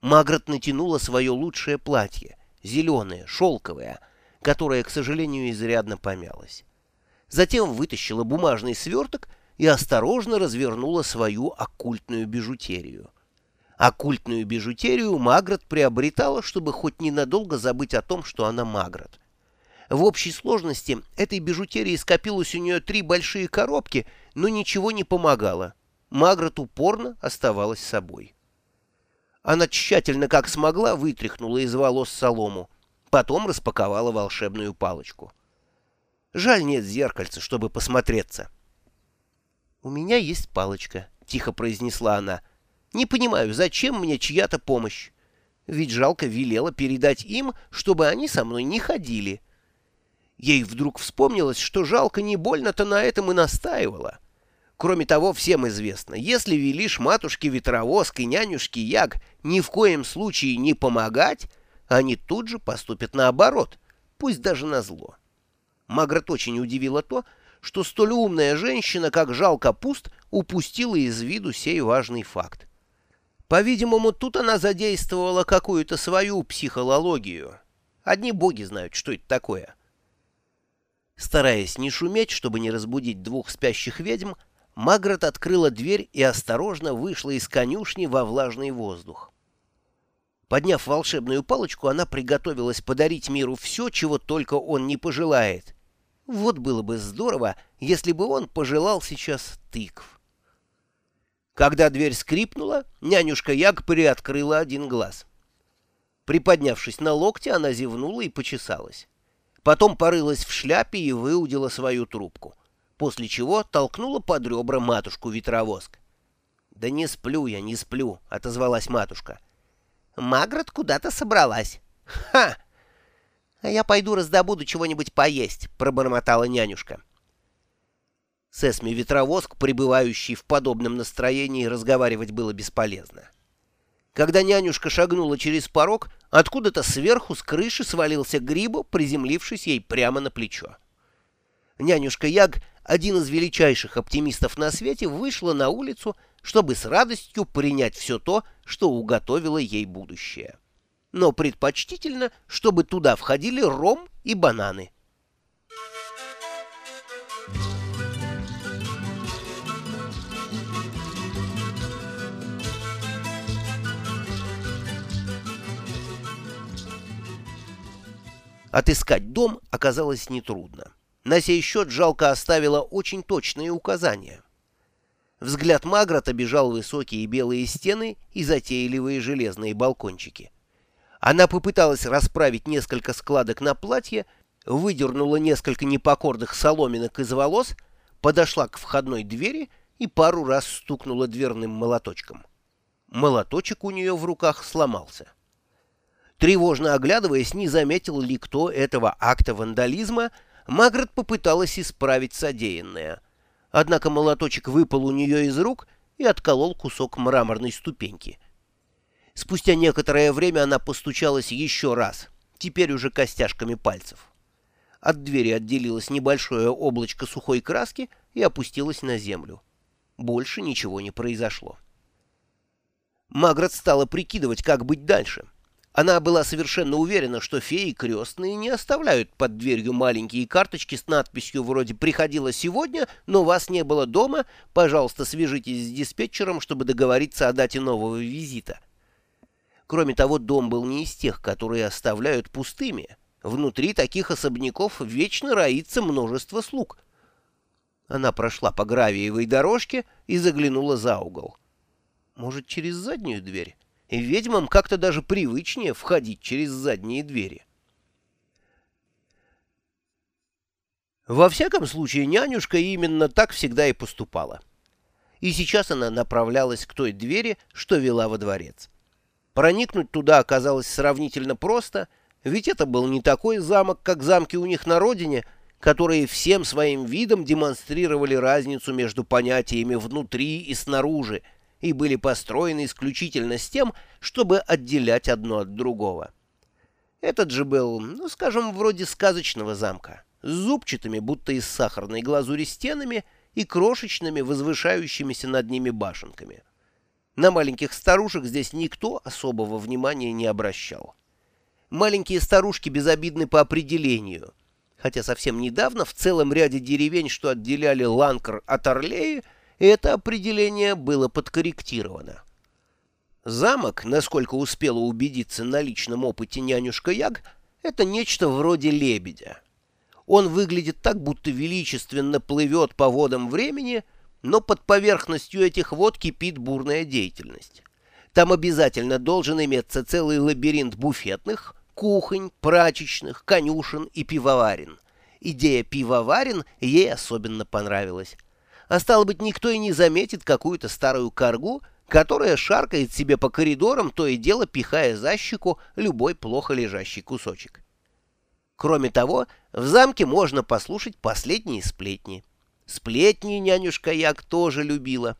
Магрот натянула свое лучшее платье, зеленое, шелковое, которое, к сожалению, изрядно помялось. Затем вытащила бумажный сверток и осторожно развернула свою оккультную бижутерию. Оккультную бижутерию Магрот приобретала, чтобы хоть ненадолго забыть о том, что она Магрот. В общей сложности этой бижутерии скопилось у нее три большие коробки, но ничего не помогало. Магрот упорно оставалась собой. Она тщательно, как смогла, вытряхнула из волос солому, потом распаковала волшебную палочку. Жаль, нет зеркальца, чтобы посмотреться. «У меня есть палочка», — тихо произнесла она. «Не понимаю, зачем мне чья-то помощь? Ведь жалко велела передать им, чтобы они со мной не ходили». Ей вдруг вспомнилось, что жалко не больно-то на этом и настаивала. Кроме того, всем известно, если велишь матушке ветровозк и нянюшке Яг ни в коем случае не помогать, они тут же поступят наоборот, пусть даже на зло. Магрот очень удивило то, что столь умная женщина, как жалко пуст, упустила из виду сей важный факт. По-видимому, тут она задействовала какую-то свою психологию. Одни боги знают, что это такое. Стараясь не шуметь, чтобы не разбудить двух спящих ведьм, Магрот открыла дверь и осторожно вышла из конюшни во влажный воздух. Подняв волшебную палочку, она приготовилась подарить миру все, чего только он не пожелает. Вот было бы здорово, если бы он пожелал сейчас тыкв. Когда дверь скрипнула, нянюшка Яг приоткрыла один глаз. Приподнявшись на локте, она зевнула и почесалась. Потом порылась в шляпе и выудила свою трубку после чего толкнула под ребра матушку-ветровоск. «Да не сплю я, не сплю», — отозвалась матушка. «Магрот куда-то собралась». «Ха! А я пойду раздобуду чего-нибудь поесть», — пробормотала нянюшка. С Эсми Ветровоск, пребывающий в подобном настроении, разговаривать было бесполезно. Когда нянюшка шагнула через порог, откуда-то сверху с крыши свалился Грибо, приземлившись ей прямо на плечо. Нянюшка Яг один из величайших оптимистов на свете, вышла на улицу, чтобы с радостью принять все то, что уготовило ей будущее. Но предпочтительно, чтобы туда входили ром и бананы. Отыскать дом оказалось нетрудно. На сей счет жалко оставила очень точные указания. Взгляд Магрот обежал высокие белые стены и затейливые железные балкончики. Она попыталась расправить несколько складок на платье, выдернула несколько непокорных соломинок из волос, подошла к входной двери и пару раз стукнула дверным молоточком. Молоточек у нее в руках сломался. Тревожно оглядываясь, не заметил ли кто этого акта вандализма, Магрот попыталась исправить содеянное. Однако молоточек выпал у нее из рук и отколол кусок мраморной ступеньки. Спустя некоторое время она постучалась еще раз, теперь уже костяшками пальцев. От двери отделилось небольшое облачко сухой краски и опустилось на землю. Больше ничего не произошло. Магрот стала прикидывать, как быть дальше — она была совершенно уверена, что феи крестные не оставляют под дверью маленькие карточки с надписью вроде «Приходила сегодня, но вас не было дома. Пожалуйста, свяжитесь с диспетчером, чтобы договориться о дате нового визита». Кроме того, дом был не из тех, которые оставляют пустыми. Внутри таких особняков вечно роится множество слуг. Она прошла по гравиевой дорожке и заглянула за угол. Может, через заднюю дверь? И ведьмам как-то даже привычнее входить через задние двери. Во всяком случае, нянюшка именно так всегда и поступала. И сейчас она направлялась к той двери, что вела во дворец. Проникнуть туда оказалось сравнительно просто, ведь это был не такой замок, как замки у них на родине, которые всем своим видом демонстрировали разницу между понятиями «внутри» и «снаружи», и были построены исключительно с тем, чтобы отделять одно от другого. Этот же был, ну, скажем, вроде сказочного замка, с зубчатыми, будто из сахарной глазури стенами и крошечными, возвышающимися над ними башенками. На маленьких старушек здесь никто особого внимания не обращал. Маленькие старушки безобидны по определению, хотя совсем недавно в целом ряде деревень, что отделяли Ланкар от Орлеи, это определение было подкорректировано. Замок, насколько успела убедиться на личном опыте нянюшка Яг, это нечто вроде лебедя. Он выглядит так, будто величественно плывет по водам времени, но под поверхностью этих вод кипит бурная деятельность. Там обязательно должен иметься целый лабиринт буфетных, кухонь, прачечных, конюшен и пивоварен. Идея пивоварен ей особенно понравилась. А стало быть, никто и не заметит какую-то старую коргу, которая шаркает себе по коридорам, то и дело пихая за щеку любой плохо лежащий кусочек. Кроме того, в замке можно послушать последние сплетни. Сплетни нянюшка Як тоже любила.